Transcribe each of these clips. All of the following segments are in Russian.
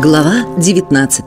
Глава 19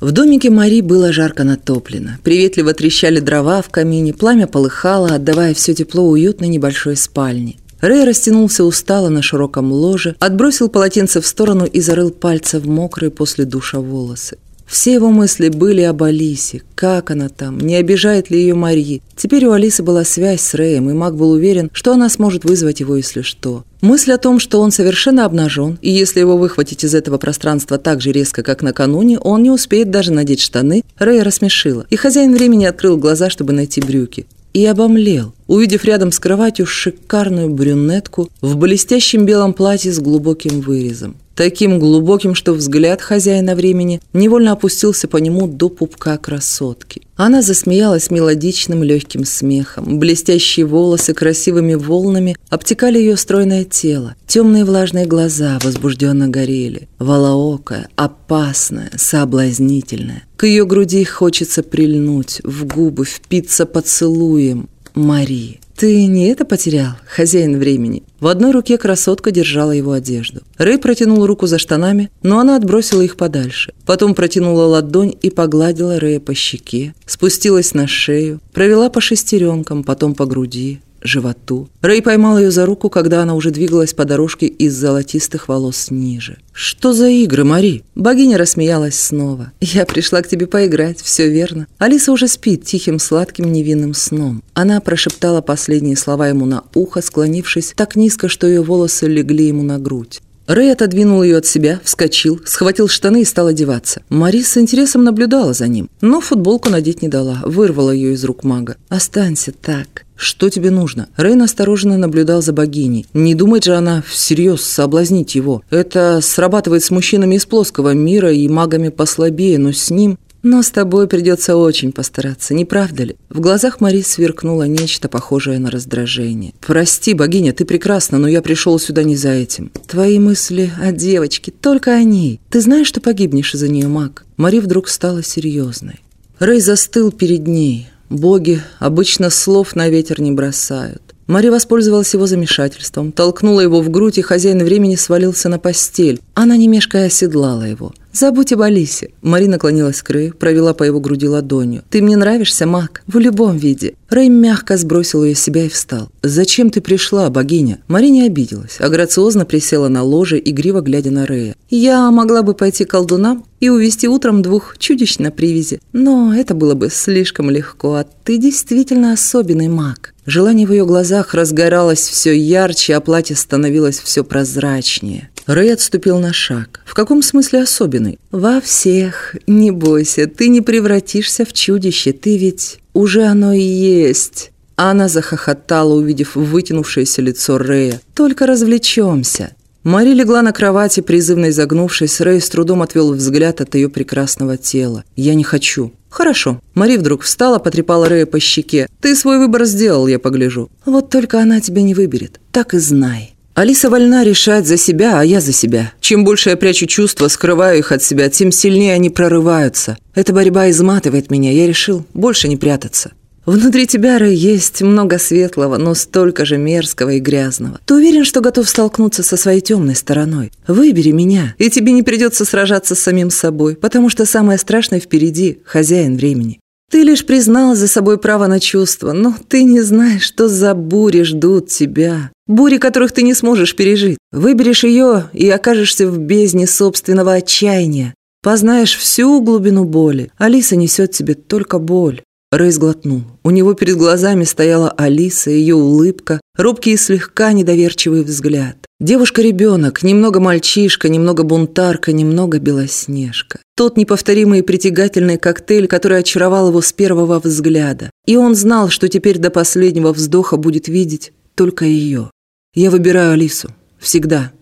В домике Мари было жарко натоплено. Приветливо трещали дрова в камине, пламя полыхало, отдавая все тепло уютной небольшой спальне. Рэй растянулся устало на широком ложе, отбросил полотенце в сторону и зарыл пальцы в мокрые после душа волосы. Все его мысли были об Алисе. Как она там? Не обижает ли ее Марьи? Теперь у Алисы была связь с Рэем, и Мак был уверен, что она сможет вызвать его, если что. Мысль о том, что он совершенно обнажен, и если его выхватить из этого пространства так же резко, как накануне, он не успеет даже надеть штаны, Рэя рассмешила. И хозяин времени открыл глаза, чтобы найти брюки. И обомлел, увидев рядом с кроватью шикарную брюнетку в блестящем белом платье с глубоким вырезом таким глубоким, что взгляд хозяина времени невольно опустился по нему до пупка красотки. Она засмеялась мелодичным легким смехом. Блестящие волосы красивыми волнами обтекали ее стройное тело. Темные влажные глаза возбужденно горели. Волоокая, опасная, соблазнительная. К ее груди хочется прильнуть, в губы впиться поцелуем. Мари. «Ты не это потерял, хозяин времени?» В одной руке красотка держала его одежду. Рэй протянул руку за штанами, но она отбросила их подальше. Потом протянула ладонь и погладила Рэя по щеке, спустилась на шею, провела по шестеренкам, потом по груди, животу. Рэй поймал ее за руку, когда она уже двигалась по дорожке из золотистых волос ниже. «Что за игры, Мари?» Богиня рассмеялась снова. «Я пришла к тебе поиграть, все верно». Алиса уже спит тихим, сладким, невинным сном. Она прошептала последние слова ему на ухо, склонившись так низко, что ее волосы легли ему на грудь. Рэй отодвинул ее от себя, вскочил, схватил штаны и стал одеваться. Мари с интересом наблюдала за ним, но футболку надеть не дала, вырвала ее из рук мага. «Останься так». «Что тебе нужно?» Рейн осторожно наблюдал за богиней. Не думает же она всерьез соблазнить его. Это срабатывает с мужчинами из плоского мира и магами послабее, но с ним... Но с тобой придется очень постараться, не правда ли? В глазах Мари сверкнуло нечто похожее на раздражение. Прости, богиня, ты прекрасна, но я пришел сюда не за этим. Твои мысли о девочке, только о ней. Ты знаешь, что погибнешь из-за нее, маг? Мари вдруг стала серьезной. Рэй застыл перед ней. Боги обычно слов на ветер не бросают. Мари воспользовалась его замешательством, толкнула его в грудь, и хозяин времени свалился на постель. Она, не мешкая, оседлала его. «Забудь об Алисе». Мари наклонилась к Рэю, провела по его груди ладонью. «Ты мне нравишься, Мак, в любом виде». Рэй мягко сбросил ее с себя и встал. «Зачем ты пришла, богиня?» Мари не обиделась, а грациозно присела на ложе, игриво глядя на Рэя. «Я могла бы пойти к колдунам и увести утром двух чудищ на привязи, но это было бы слишком легко, а ты действительно особенный маг». Желание в ее глазах разгоралось все ярче, а платье становилось все прозрачнее. Рэй отступил на шаг. В каком смысле особенный? Во всех. Не бойся, ты не превратишься в чудище, ты ведь уже оно и есть. Она захохотала, увидев вытянувшееся лицо Рэя. «Только развлечемся». Мари легла на кровати, призывно изогнувшись. Рэй с трудом отвел взгляд от ее прекрасного тела. «Я не хочу». «Хорошо». Мари вдруг встала, потрепала Рэя по щеке. «Ты свой выбор сделал, я погляжу». «Вот только она тебя не выберет. Так и знай». Алиса вольна решать за себя, а я за себя. Чем больше я прячу чувства, скрываю их от себя, тем сильнее они прорываются. Эта борьба изматывает меня, я решил больше не прятаться. Внутри тебя, Рэй, есть много светлого, но столько же мерзкого и грязного. Ты уверен, что готов столкнуться со своей темной стороной? Выбери меня, и тебе не придется сражаться с самим собой, потому что самое страшное впереди – хозяин времени. Ты лишь признал за собой право на чувства, но ты не знаешь, что за бури ждут тебя. Бури, которых ты не сможешь пережить. Выберешь ее и окажешься в бездне собственного отчаяния. Познаешь всю глубину боли. Алиса несет тебе только боль. Рэй сглотнул. У него перед глазами стояла Алиса, ее улыбка, робкий и слегка недоверчивый взгляд. Девушка-ребенок, немного мальчишка, немного бунтарка, немного белоснежка. Тот неповторимый и притягательный коктейль, который очаровал его с первого взгляда. И он знал, что теперь до последнего вздоха будет видеть только ее. Я выбираю Алису. Всегда.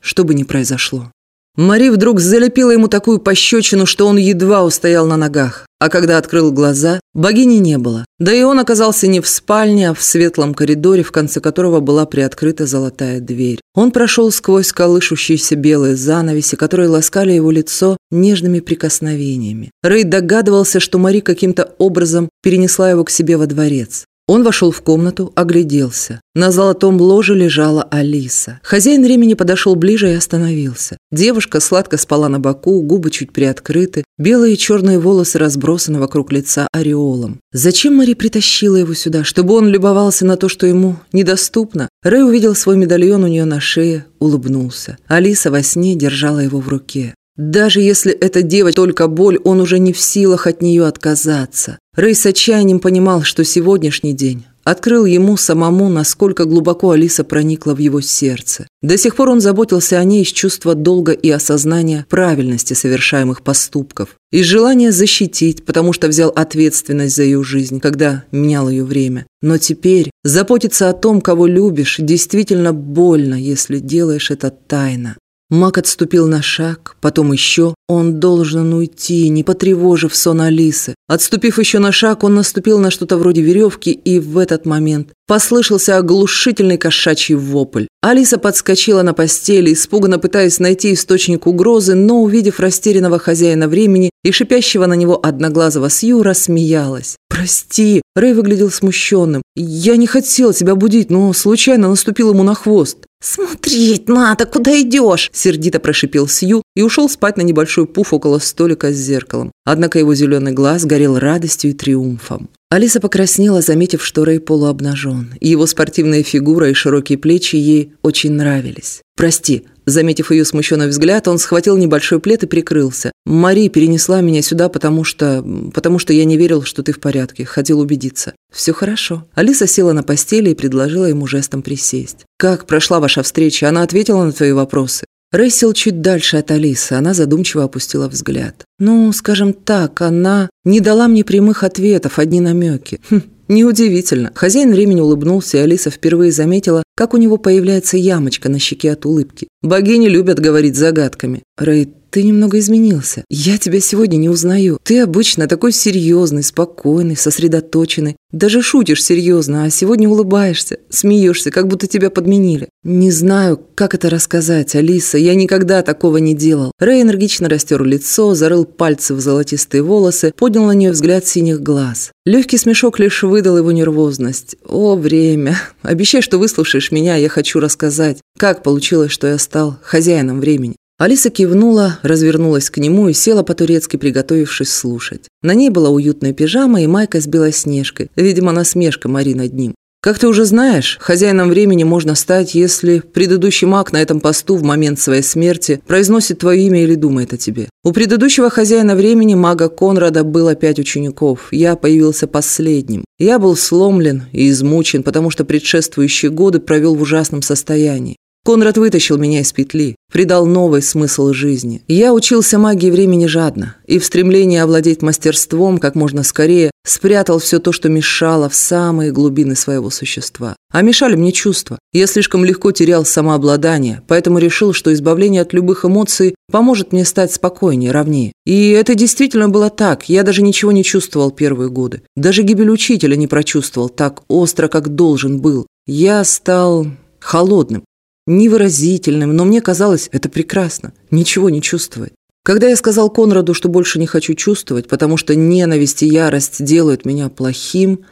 Что бы ни произошло. Мари вдруг залепила ему такую пощечину, что он едва устоял на ногах. А когда открыл глаза, богини не было. Да и он оказался не в спальне, а в светлом коридоре, в конце которого была приоткрыта золотая дверь. Он прошел сквозь колышущиеся белые занавеси, которые ласкали его лицо нежными прикосновениями. Рэй догадывался, что Мари каким-то образом перенесла его к себе во дворец. Он вошел в комнату, огляделся. На золотом ложе лежала Алиса. Хозяин времени подошел ближе и остановился. Девушка сладко спала на боку, губы чуть приоткрыты, белые и черные волосы разбросаны вокруг лица ореолом. Зачем Мари притащила его сюда? Чтобы он любовался на то, что ему недоступно? Рэй увидел свой медальон у нее на шее, улыбнулся. Алиса во сне держала его в руке. Даже если эта девочка только боль, он уже не в силах от нее отказаться. Рэй с отчаянием понимал, что сегодняшний день открыл ему самому, насколько глубоко Алиса проникла в его сердце. До сих пор он заботился о ней из чувства долга и осознания правильности совершаемых поступков, из желания защитить, потому что взял ответственность за ее жизнь, когда менял ее время. Но теперь заботиться о том, кого любишь, действительно больно, если делаешь это тайно. Мак отступил на шаг, потом еще. Он должен уйти, не потревожив сон Алисы. Отступив еще на шаг, он наступил на что-то вроде веревки, и в этот момент послышался оглушительный кошачий вопль. Алиса подскочила на постели, испуганно пытаясь найти источник угрозы, но, увидев растерянного хозяина времени и шипящего на него одноглазого Сью, рассмеялась. «Прости!» Рэй выглядел смущенным. «Я не хотел тебя будить, но случайно наступил ему на хвост». «Смотреть надо, куда идешь?» Сердито прошипел Сью и ушел спать на небольшой пуф около столика с зеркалом. Однако его зеленый глаз горел радостью и триумфом. Алиса покраснела, заметив, что Рэй полуобнажен. Его спортивная фигура и широкие плечи ей очень нравились. «Прости», Заметив ее смущенный взгляд, он схватил небольшой плед и прикрылся. «Мари перенесла меня сюда, потому что... потому что я не верил, что ты в порядке. Хотел убедиться». «Все хорошо». Алиса села на постели и предложила ему жестом присесть. «Как прошла ваша встреча? Она ответила на твои вопросы?» Рэй сел чуть дальше от Алисы. Она задумчиво опустила взгляд. «Ну, скажем так, она не дала мне прямых ответов, одни намеки. Хм, Неудивительно. Хозяин времени улыбнулся, и Алиса впервые заметила, как у него появляется ямочка на щеке от улыбки. Богини любят говорить загадками. Рэй, ты немного изменился. Я тебя сегодня не узнаю. Ты обычно такой серьезный, спокойный, сосредоточенный. Даже шутишь серьезно, а сегодня улыбаешься, смеешься, как будто тебя подменили. Не знаю, как это рассказать, Алиса. Я никогда такого не делал. Рэй энергично растер лицо, зарыл пальцы в золотистые волосы, поднял на нее взгляд синих глаз. Легкий смешок лишь выдал его нервозность. «О, время! Обещай, что выслушаешь меня, я хочу рассказать, как получилось, что я стал хозяином времени». Алиса кивнула, развернулась к нему и села по-турецки, приготовившись слушать. На ней была уютная пижама и майка с белоснежкой, видимо, насмешка Мари над ним. Как ты уже знаешь, хозяином времени можно стать, если предыдущий маг на этом посту в момент своей смерти произносит твое имя или думает о тебе. У предыдущего хозяина времени, мага Конрада, было пять учеников. Я появился последним. Я был сломлен и измучен, потому что предшествующие годы провел в ужасном состоянии. Конрад вытащил меня из петли, придал новый смысл жизни. Я учился магии времени жадно и в стремлении овладеть мастерством как можно скорее спрятал все то, что мешало в самые глубины своего существа. А мешали мне чувства. Я слишком легко терял самообладание, поэтому решил, что избавление от любых эмоций поможет мне стать спокойнее, ровнее. И это действительно было так. Я даже ничего не чувствовал первые годы. Даже гибель учителя не прочувствовал так остро, как должен был. Я стал холодным, невыразительным, но мне казалось, это прекрасно, ничего не чувствовать. Когда я сказал Конраду, что больше не хочу чувствовать, потому что ненависть и ярость делают меня плохим,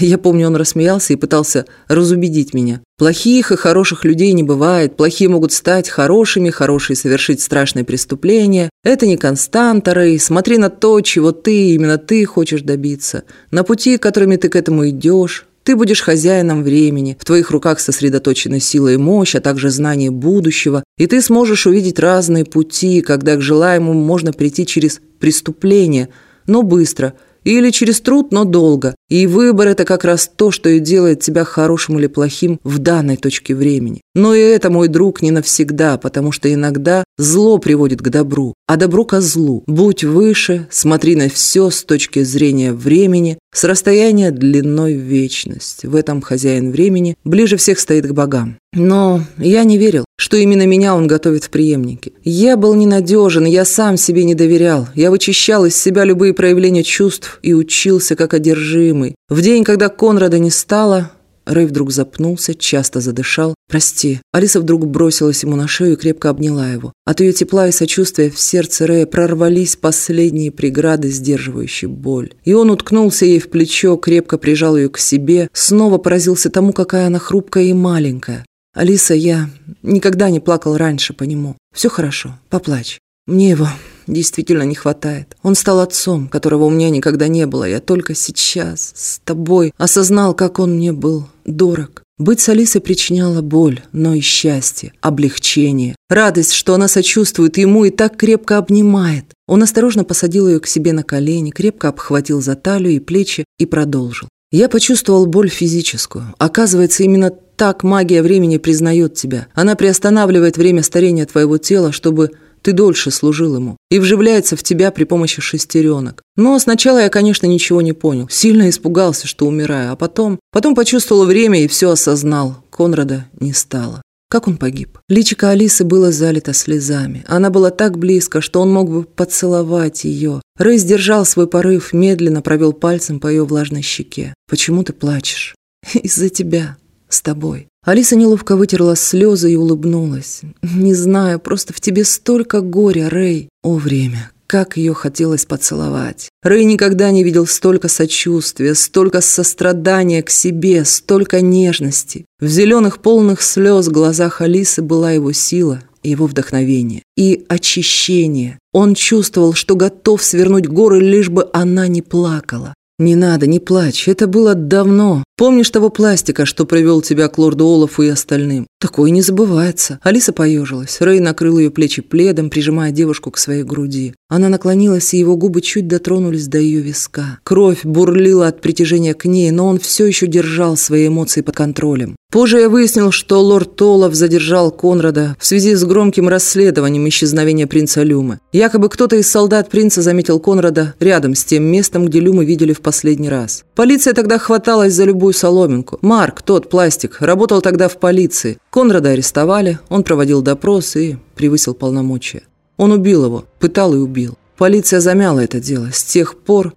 я помню, он рассмеялся и пытался разубедить меня. Плохих и хороших людей не бывает, плохие могут стать хорошими, хорошие совершить страшные преступления. Это не константа, Рэй, смотри на то, чего ты, именно ты хочешь добиться, на пути, которыми ты к этому идешь. Ты будешь хозяином времени, в твоих руках сосредоточена сила и мощь, а также знание будущего, и ты сможешь увидеть разные пути, когда к желаемому можно прийти через преступление, но быстро, или через труд, но долго. И выбор – это как раз то, что и делает тебя хорошим или плохим в данной точке времени. Но и это, мой друг, не навсегда, потому что иногда зло приводит к добру, а добро ко злу. Будь выше, смотри на все с точки зрения времени, с расстояния длиной вечность. В этом хозяин времени ближе всех стоит к богам. Но я не верил, что именно меня он готовит в преемнике. Я был ненадежен, я сам себе не доверял. Я вычищал из себя любые проявления чувств и учился как одержимый. В день, когда Конрада не стало, Рэй вдруг запнулся, часто задышал. «Прости». Алиса вдруг бросилась ему на шею и крепко обняла его. От ее тепла и сочувствия в сердце Рэя прорвались последние преграды, сдерживающие боль. И он уткнулся ей в плечо, крепко прижал ее к себе, снова поразился тому, какая она хрупкая и маленькая. «Алиса, я никогда не плакал раньше по нему. Все хорошо, поплачь. Мне его действительно не хватает. Он стал отцом, которого у меня никогда не было. Я только сейчас с тобой осознал, как он мне был дорог. Быть с Алисой причиняло боль, но и счастье, облегчение, радость, что она сочувствует ему и так крепко обнимает. Он осторожно посадил ее к себе на колени, крепко обхватил за талию и плечи и продолжил. Я почувствовал боль физическую. Оказывается, именно так магия времени признает тебя. Она приостанавливает время старения твоего тела, чтобы ты дольше служил ему и вживляется в тебя при помощи шестеренок. Но сначала я, конечно, ничего не понял. Сильно испугался, что умираю, а потом... Потом почувствовал время и все осознал. Конрада не стало. Как он погиб? Личико Алисы было залито слезами. Она была так близко, что он мог бы поцеловать ее. Рэй сдержал свой порыв, медленно провел пальцем по ее влажной щеке. «Почему ты плачешь?» «Из-за тебя. С тобой. Алиса неловко вытерла слезы и улыбнулась. «Не знаю, просто в тебе столько горя, Рэй». О, время, как ее хотелось поцеловать. Рэй никогда не видел столько сочувствия, столько сострадания к себе, столько нежности. В зеленых полных слез глазах Алисы была его сила, его вдохновение и очищение. Он чувствовал, что готов свернуть горы, лишь бы она не плакала. «Не надо, не плачь, это было давно. Помнишь того пластика, что привел тебя к лорду Олафу и остальным? Такое не забывается». Алиса поежилась. Рэй накрыл ее плечи пледом, прижимая девушку к своей груди. Она наклонилась, и его губы чуть дотронулись до ее виска. Кровь бурлила от притяжения к ней, но он все еще держал свои эмоции под контролем. Позже я выяснил, что лорд Толов задержал Конрада в связи с громким расследованием исчезновения принца Люмы. Якобы кто-то из солдат принца заметил Конрада рядом с тем местом, где Люмы видели в последний раз. Полиция тогда хваталась за любую соломинку. Марк, тот пластик, работал тогда в полиции. Конрада арестовали, он проводил допрос и превысил полномочия. Он убил его, пытал и убил. Полиция замяла это дело. С тех пор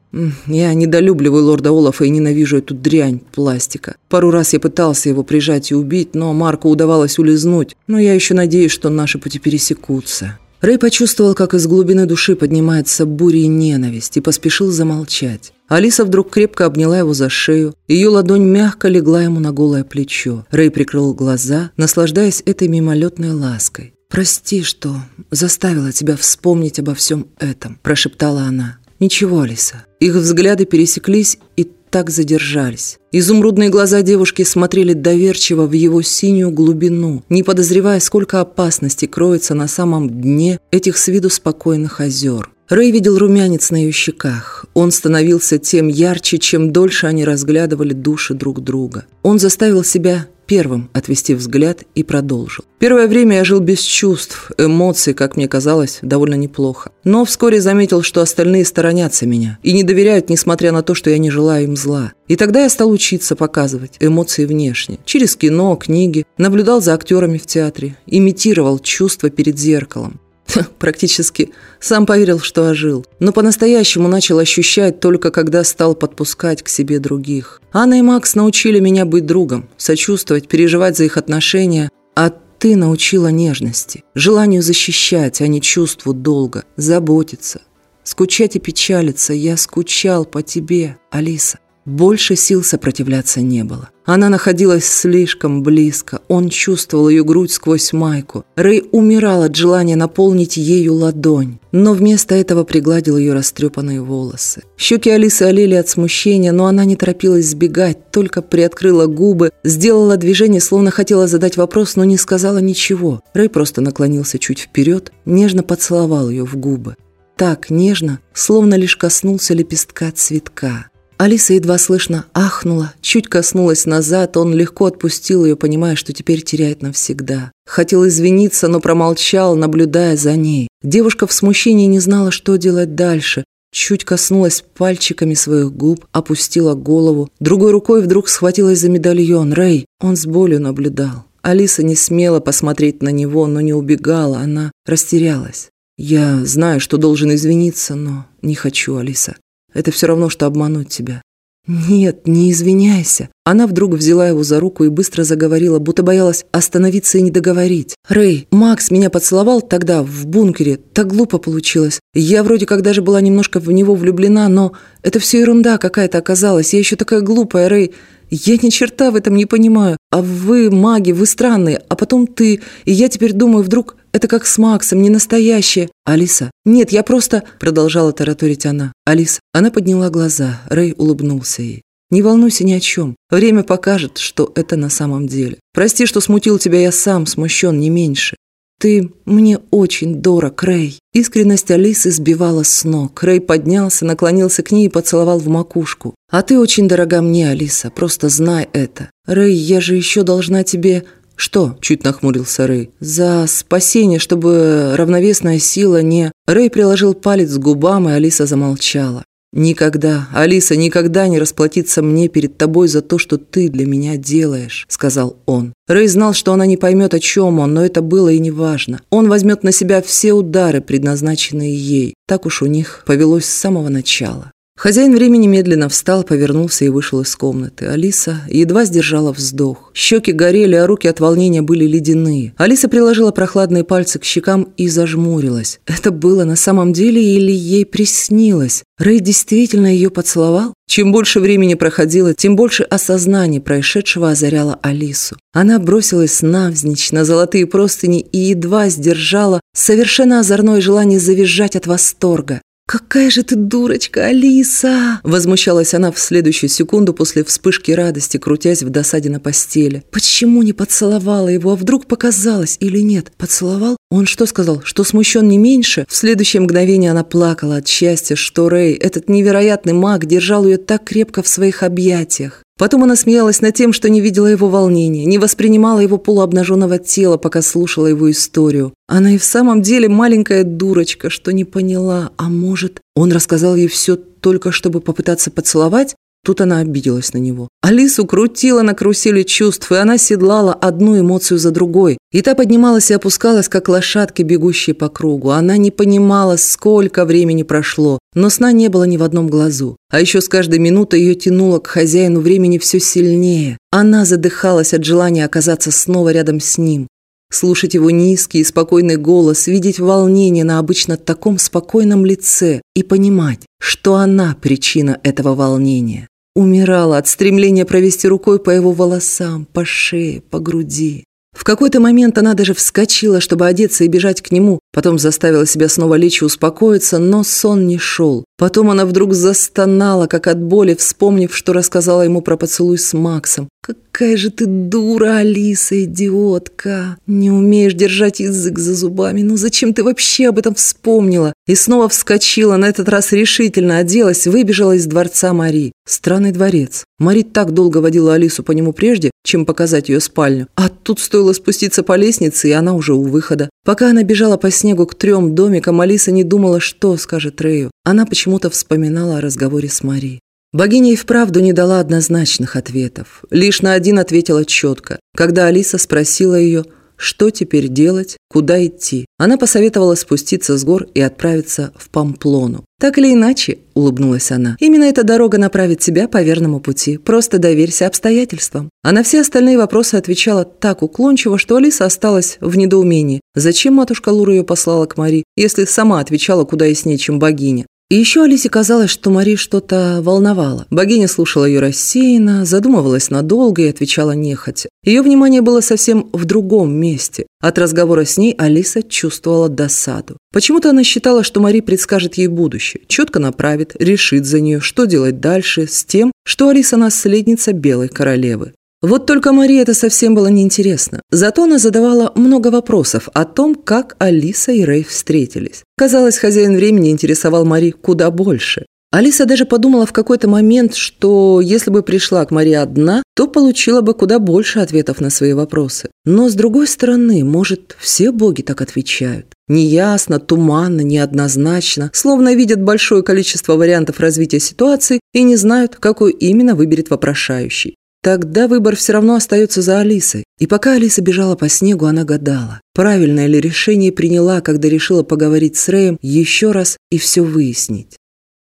я недолюбливаю лорда Олафа и ненавижу эту дрянь пластика. Пару раз я пытался его прижать и убить, но Марку удавалось улизнуть. Но я еще надеюсь, что наши пути пересекутся. Рэй почувствовал, как из глубины души поднимается буря и ненависть, и поспешил замолчать. Алиса вдруг крепко обняла его за шею, ее ладонь мягко легла ему на голое плечо. Рэй прикрыл глаза, наслаждаясь этой мимолетной лаской. «Прости, что заставила тебя вспомнить обо всем этом», – прошептала она. «Ничего, Алиса». Их взгляды пересеклись и так задержались. Изумрудные глаза девушки смотрели доверчиво в его синюю глубину, не подозревая, сколько опасностей кроется на самом дне этих с виду спокойных озер. Рэй видел румянец на ее щеках. Он становился тем ярче, чем дольше они разглядывали души друг друга. Он заставил себя первым отвести взгляд и продолжил. Первое время я жил без чувств, эмоций, как мне казалось, довольно неплохо. Но вскоре заметил, что остальные сторонятся меня и не доверяют, несмотря на то, что я не желаю им зла. И тогда я стал учиться показывать эмоции внешне. Через кино, книги, наблюдал за актерами в театре, имитировал чувства перед зеркалом. Практически сам поверил, что ожил. Но по-настоящему начал ощущать только когда стал подпускать к себе других. Анна и Макс научили меня быть другом, сочувствовать, переживать за их отношения, а ты научила нежности, желанию защищать, а не чувству долга, заботиться. Скучать и печалиться я скучал по тебе, Алиса. Больше сил сопротивляться не было. Она находилась слишком близко. Он чувствовал ее грудь сквозь майку. Рэй умирал от желания наполнить ею ладонь, но вместо этого пригладил ее растрепанные волосы. Щеки Алисы олели от смущения, но она не торопилась сбегать, только приоткрыла губы, сделала движение, словно хотела задать вопрос, но не сказала ничего. Рэй просто наклонился чуть вперед, нежно поцеловал ее в губы. Так нежно, словно лишь коснулся лепестка цветка. Алиса едва слышно ахнула, чуть коснулась назад, он легко отпустил ее, понимая, что теперь теряет навсегда. Хотел извиниться, но промолчал, наблюдая за ней. Девушка в смущении не знала, что делать дальше. Чуть коснулась пальчиками своих губ, опустила голову. Другой рукой вдруг схватилась за медальон. Рэй, он с болью наблюдал. Алиса не смела посмотреть на него, но не убегала, она растерялась. «Я знаю, что должен извиниться, но не хочу, Алиса. Это все равно, что обмануть тебя. «Нет, не извиняйся». Она вдруг взяла его за руку и быстро заговорила, будто боялась остановиться и не договорить. «Рэй, Макс меня поцеловал тогда, в бункере. Так глупо получилось. Я вроде как даже была немножко в него влюблена, но это все ерунда какая-то оказалась. Я еще такая глупая, Рэй. Я ни черта в этом не понимаю. А вы маги, вы странные. А потом ты. И я теперь думаю, вдруг это как с Максом, не настоящее. Алиса. Нет, я просто... Продолжала тараторить она. Алиса. Она подняла глаза. Рэй улыбнулся ей. Не волнуйся ни о чем. Время покажет, что это на самом деле. Прости, что смутил тебя я сам, смущен не меньше. «Ты мне очень дорог, Рэй». Искренность Алисы сбивала с ног. Рэй поднялся, наклонился к ней и поцеловал в макушку. «А ты очень дорога мне, Алиса, просто знай это. Рэй, я же еще должна тебе...» «Что?» – чуть нахмурился Рэй. «За спасение, чтобы равновесная сила не...» Рэй приложил палец к губам, и Алиса замолчала. «Никогда, Алиса, никогда не расплатиться мне перед тобой за то, что ты для меня делаешь», – сказал он. Рэй знал, что она не поймет, о чем он, но это было и не важно. Он возьмет на себя все удары, предназначенные ей. Так уж у них повелось с самого начала. Хозяин времени медленно встал, повернулся и вышел из комнаты. Алиса едва сдержала вздох. Щеки горели, а руки от волнения были ледяные. Алиса приложила прохладные пальцы к щекам и зажмурилась. Это было на самом деле или ей приснилось? Рэй действительно ее поцеловал? Чем больше времени проходило, тем больше осознание происшедшего озаряло Алису. Она бросилась навзничь на золотые простыни и едва сдержала совершенно озорное желание завизжать от восторга. «Какая же ты дурочка, Алиса!» Возмущалась она в следующую секунду после вспышки радости, крутясь в досаде на постели. «Почему не поцеловала его? А вдруг показалось или нет? Поцеловал? Он что сказал? Что смущен не меньше?» В следующее мгновение она плакала от счастья, что Рэй, этот невероятный маг, держал ее так крепко в своих объятиях. Потом она смеялась над тем, что не видела его волнения, не воспринимала его полуобнаженного тела, пока слушала его историю. Она и в самом деле маленькая дурочка, что не поняла. А может, он рассказал ей все только чтобы попытаться поцеловать? Тут она обиделась на него. Алису крутила на карусели чувств, и она седлала одну эмоцию за другой. И та поднималась и опускалась, как лошадки, бегущие по кругу. Она не понимала, сколько времени прошло, но сна не было ни в одном глазу. А еще с каждой минутой ее тянуло к хозяину времени все сильнее. Она задыхалась от желания оказаться снова рядом с ним. Слушать его низкий и спокойный голос, видеть волнение на обычно таком спокойном лице и понимать, что она причина этого волнения умирала от стремления провести рукой по его волосам, по шее, по груди. В какой-то момент она даже вскочила, чтобы одеться и бежать к нему, потом заставила себя снова лечь и успокоиться, но сон не шел. Потом она вдруг застонала, как от боли, вспомнив, что рассказала ему про поцелуй с Максом. «Какая же ты дура, Алиса, идиотка! Не умеешь держать язык за зубами. Ну зачем ты вообще об этом вспомнила?» И снова вскочила, на этот раз решительно оделась, выбежала из дворца Мари. Странный дворец. Мари так долго водила Алису по нему прежде, чем показать ее спальню. А тут стоило спуститься по лестнице, и она уже у выхода. Пока она бежала по снегу к трем домикам, Алиса не думала, что скажет Рэю. Она почему-то вспоминала о разговоре с Мари. Богиня и вправду не дала однозначных ответов. Лишь на один ответила четко. Когда Алиса спросила ее, что теперь делать, куда идти, она посоветовала спуститься с гор и отправиться в Памплону. «Так или иначе», – улыбнулась она, – «именно эта дорога направит тебя по верному пути. Просто доверься обстоятельствам». А на все остальные вопросы отвечала так уклончиво, что Алиса осталась в недоумении. Зачем матушка Лура ее послала к Мари, если сама отвечала куда яснее, чем богиня? И еще Алисе казалось, что Мари что-то волновало. Богиня слушала ее рассеянно, задумывалась надолго и отвечала нехотя. Ее внимание было совсем в другом месте. От разговора с ней Алиса чувствовала досаду. Почему-то она считала, что Мари предскажет ей будущее, четко направит, решит за нее, что делать дальше с тем, что Алиса наследница Белой Королевы. Вот только Марии это совсем было неинтересно. Зато она задавала много вопросов о том, как Алиса и Рэй встретились. Казалось, хозяин времени интересовал Мари куда больше. Алиса даже подумала в какой-то момент, что если бы пришла к Мари одна, то получила бы куда больше ответов на свои вопросы. Но с другой стороны, может, все боги так отвечают. Неясно, туманно, неоднозначно, словно видят большое количество вариантов развития ситуации и не знают, какой именно выберет вопрошающий. Тогда выбор все равно остается за Алисой. И пока Алиса бежала по снегу, она гадала, правильное ли решение приняла, когда решила поговорить с Рэем еще раз и все выяснить.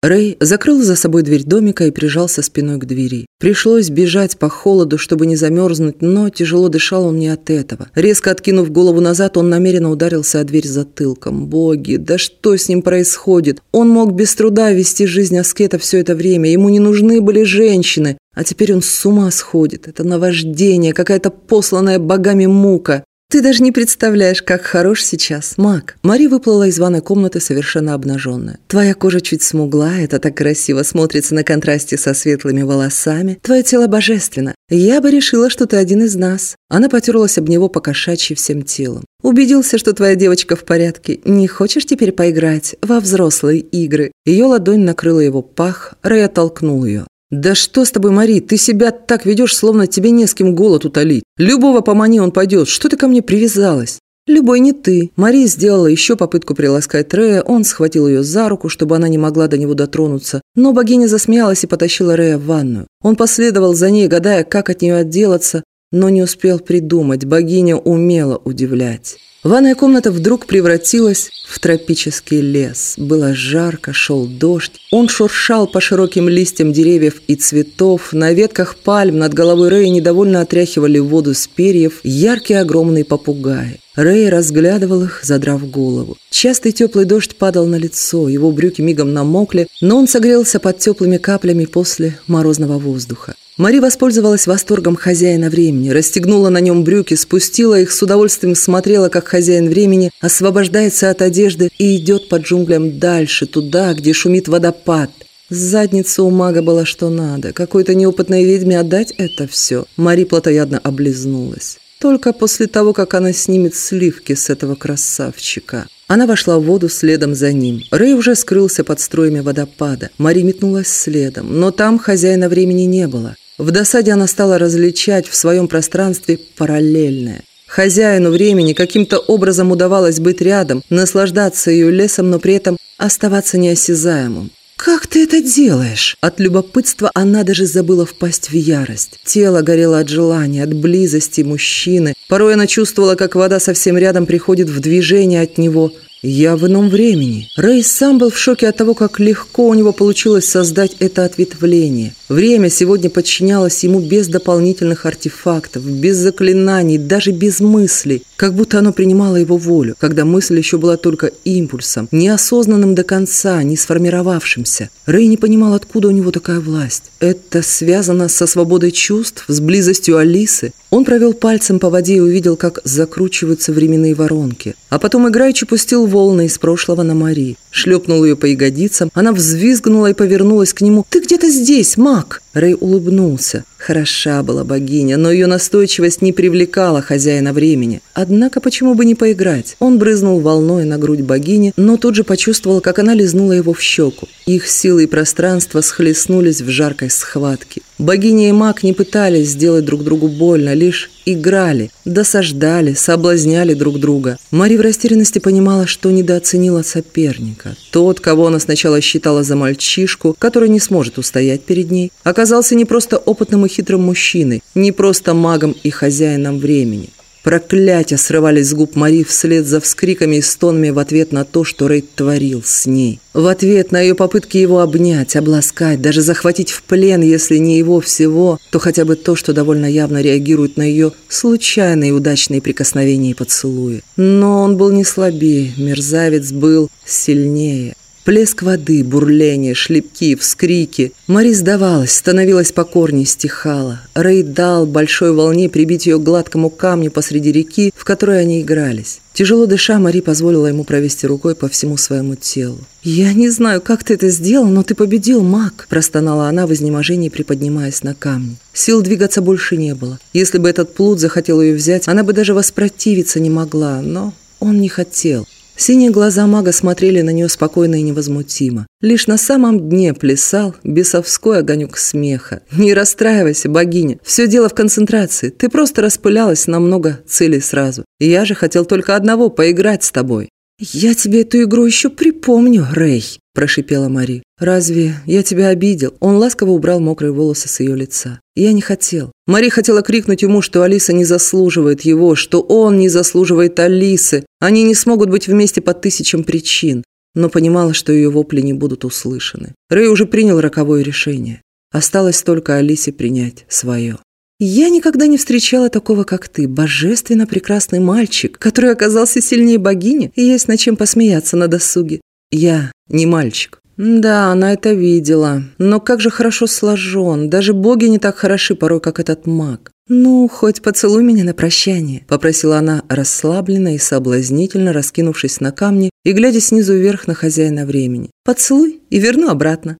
Рэй закрыл за собой дверь домика и прижался спиной к двери. Пришлось бежать по холоду, чтобы не замерзнуть, но тяжело дышал он не от этого. Резко откинув голову назад, он намеренно ударился о дверь затылком. Боги, да что с ним происходит? Он мог без труда вести жизнь аскета все это время. Ему не нужны были женщины. А теперь он с ума сходит. Это наваждение, какая-то посланная богами мука. «Ты даже не представляешь, как хорош сейчас, маг». Мари выплыла из ванной комнаты совершенно обнаженная. «Твоя кожа чуть смугла, это так красиво смотрится на контрасте со светлыми волосами. Твое тело божественно. Я бы решила, что ты один из нас». Она потерлась об него покошачьи всем телом. «Убедился, что твоя девочка в порядке. Не хочешь теперь поиграть во взрослые игры?» Ее ладонь накрыла его пах, Рэй оттолкнул ее. «Да что с тобой, Мари? Ты себя так ведешь, словно тебе не с кем голод утолить. Любого помани он пойдет. Что ты ко мне привязалась?» «Любой не ты». Мари сделала еще попытку приласкать Рея, он схватил ее за руку, чтобы она не могла до него дотронуться. Но богиня засмеялась и потащила Рея в ванную. Он последовал за ней, гадая, как от нее отделаться, но не успел придумать. Богиня умела удивлять. Ванная комната вдруг превратилась в тропический лес. Было жарко, шел дождь. Он шуршал по широким листьям деревьев и цветов. На ветках пальм над головой Рэя недовольно отряхивали воду с перьев яркие огромные попугаи. Рэй разглядывал их, задрав голову. Частый теплый дождь падал на лицо, его брюки мигом намокли, но он согрелся под теплыми каплями после морозного воздуха. Мари воспользовалась восторгом хозяина времени, расстегнула на нем брюки, спустила их, с удовольствием смотрела, как хозяин времени освобождается от одежды и идет по джунглям дальше, туда, где шумит водопад. Задница у мага была что надо. Какой-то неопытной ведьме отдать это все. Мари плотоядно облизнулась. Только после того, как она снимет сливки с этого красавчика. Она вошла в воду следом за ним. Рэй уже скрылся под строями водопада. Мари метнулась следом, но там хозяина времени не было. В досаде она стала различать в своем пространстве параллельное. Хозяину времени каким-то образом удавалось быть рядом, наслаждаться ее лесом, но при этом оставаться неосязаемым. «Как ты это делаешь?» От любопытства она даже забыла впасть в ярость. Тело горело от желания, от близости мужчины. Порой она чувствовала, как вода совсем рядом приходит в движение от него. Я в ином времени. Рэй сам был в шоке от того, как легко у него получилось создать это ответвление. Время сегодня подчинялось ему без дополнительных артефактов, без заклинаний, даже без мыслей, как будто оно принимало его волю, когда мысль еще была только импульсом, неосознанным до конца, не сформировавшимся. Рэй не понимал, откуда у него такая власть. Это связано со свободой чувств, с близостью Алисы. Он провел пальцем по воде и увидел, как закручиваются временные воронки. А потом играючи пустил волны из прошлого на Мари. Шлепнул ее по ягодицам. Она взвизгнула и повернулась к нему. «Ты где-то здесь, маг!» Рэй улыбнулся. Хороша была богиня, но ее настойчивость не привлекала хозяина времени. Однако почему бы не поиграть? Он брызнул волной на грудь богини, но тут же почувствовал, как она лизнула его в щеку. Их силы и пространство схлестнулись в жаркой схватке. Богиня и маг не пытались сделать друг другу больно, лишь играли, досаждали, соблазняли друг друга. Мари в растерянности понимала, что недооценила соперника. Тот, кого она сначала считала за мальчишку, который не сможет устоять перед ней, оказался не просто опытным и хитрым мужчиной, не просто магом и хозяином времени. Проклятия срывались с губ Мари вслед за вскриками и стонами в ответ на то, что Рейд творил с ней. В ответ на ее попытки его обнять, обласкать, даже захватить в плен, если не его всего, то хотя бы то, что довольно явно реагирует на ее случайные удачные прикосновения и поцелуи. Но он был не слабее, мерзавец был сильнее. Плеск воды, бурление, шлепки, вскрики. Мари сдавалась, становилась покорней, стихала. Рэй дал большой волне прибить ее к гладкому камню посреди реки, в которой они игрались. Тяжело дыша, Мари позволила ему провести рукой по всему своему телу. «Я не знаю, как ты это сделал, но ты победил, маг!» – простонала она в изнеможении, приподнимаясь на камни. Сил двигаться больше не было. Если бы этот плут захотел ее взять, она бы даже воспротивиться не могла, но он не хотел. Синие глаза мага смотрели на нее спокойно и невозмутимо. Лишь на самом дне плясал бесовской огонек смеха. «Не расстраивайся, богиня. Все дело в концентрации. Ты просто распылялась на много целей сразу. Я же хотел только одного – поиграть с тобой». «Я тебе эту игру еще припомню, Рэй», – прошипела Мари. «Разве я тебя обидел?» Он ласково убрал мокрые волосы с ее лица. «Я не хотел». Мари хотела крикнуть ему, что Алиса не заслуживает его, что он не заслуживает Алисы. Они не смогут быть вместе по тысячам причин. но понимала, что ее вопли не будут услышаны. Рэй уже принял роковое решение. Осталось только Алисе принять свое. «Я никогда не встречала такого, как ты, божественно прекрасный мальчик, который оказался сильнее богини, и есть над чем посмеяться на досуге. Я не мальчик». Да, она это видела. Но как же хорошо сложен. Даже боги не так хороши порой, как этот маг. «Ну, хоть поцелуй меня на прощание», – попросила она расслабленно и соблазнительно, раскинувшись на камне и глядя снизу вверх на хозяина времени. «Поцелуй и верну обратно».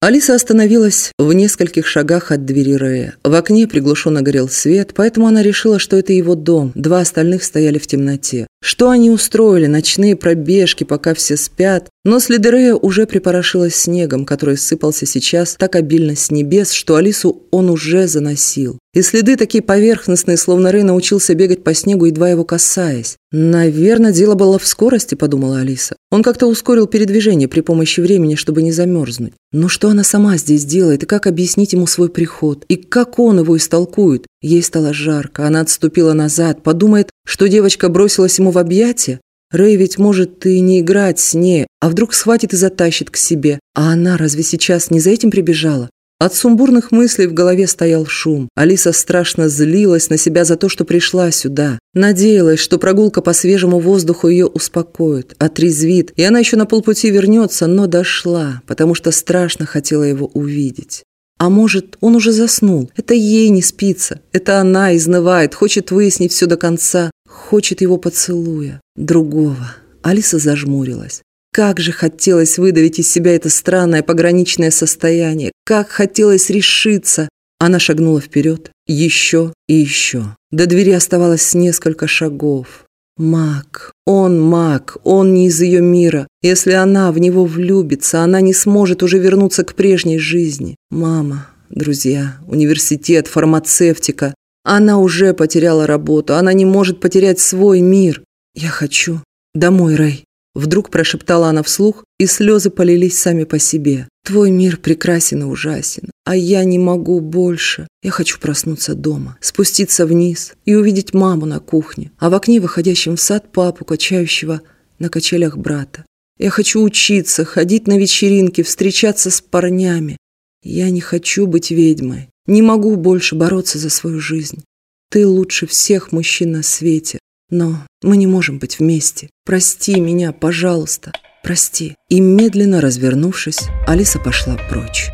Алиса остановилась в нескольких шагах от двери Рея. В окне приглушенно горел свет, поэтому она решила, что это его дом. Два остальных стояли в темноте. Что они устроили? Ночные пробежки, пока все спят. Но следы Рея уже припорошилось снегом, который сыпался сейчас так обильно с небес, что Алису он уже заносил. И следы такие поверхностные, словно Рэй научился бегать по снегу, едва его касаясь. «Наверное, дело было в скорости», – подумала Алиса. Он как-то ускорил передвижение при помощи времени, чтобы не замерзнуть. Но что она сама здесь делает, и как объяснить ему свой приход? И как он его истолкует? Ей стало жарко, она отступила назад, подумает, что девочка бросилась ему в объятия. Рэй ведь может и не играть с ней, а вдруг схватит и затащит к себе. А она разве сейчас не за этим прибежала? От сумбурных мыслей в голове стоял шум. Алиса страшно злилась на себя за то, что пришла сюда. Надеялась, что прогулка по свежему воздуху ее успокоит, отрезвит, и она еще на полпути вернется, но дошла, потому что страшно хотела его увидеть. А может, он уже заснул? Это ей не спится. Это она изнывает, хочет выяснить все до конца, хочет его поцелуя. Другого. Алиса зажмурилась. Как же хотелось выдавить из себя это странное пограничное состояние. Как хотелось решиться. Она шагнула вперед. Еще и еще. До двери оставалось несколько шагов. Маг. Он маг. Он не из ее мира. Если она в него влюбится, она не сможет уже вернуться к прежней жизни. Мама, друзья, университет, фармацевтика. Она уже потеряла работу. Она не может потерять свой мир. Я хочу домой, Рэй. Вдруг прошептала она вслух, и слезы полились сами по себе. «Твой мир прекрасен и ужасен, а я не могу больше. Я хочу проснуться дома, спуститься вниз и увидеть маму на кухне, а в окне, выходящем в сад, папу, качающего на качелях брата. Я хочу учиться, ходить на вечеринки, встречаться с парнями. Я не хочу быть ведьмой, не могу больше бороться за свою жизнь. Ты лучше всех мужчин на свете, но мы не можем быть вместе. Прости меня, пожалуйста, прости». И медленно развернувшись, Алиса пошла прочь.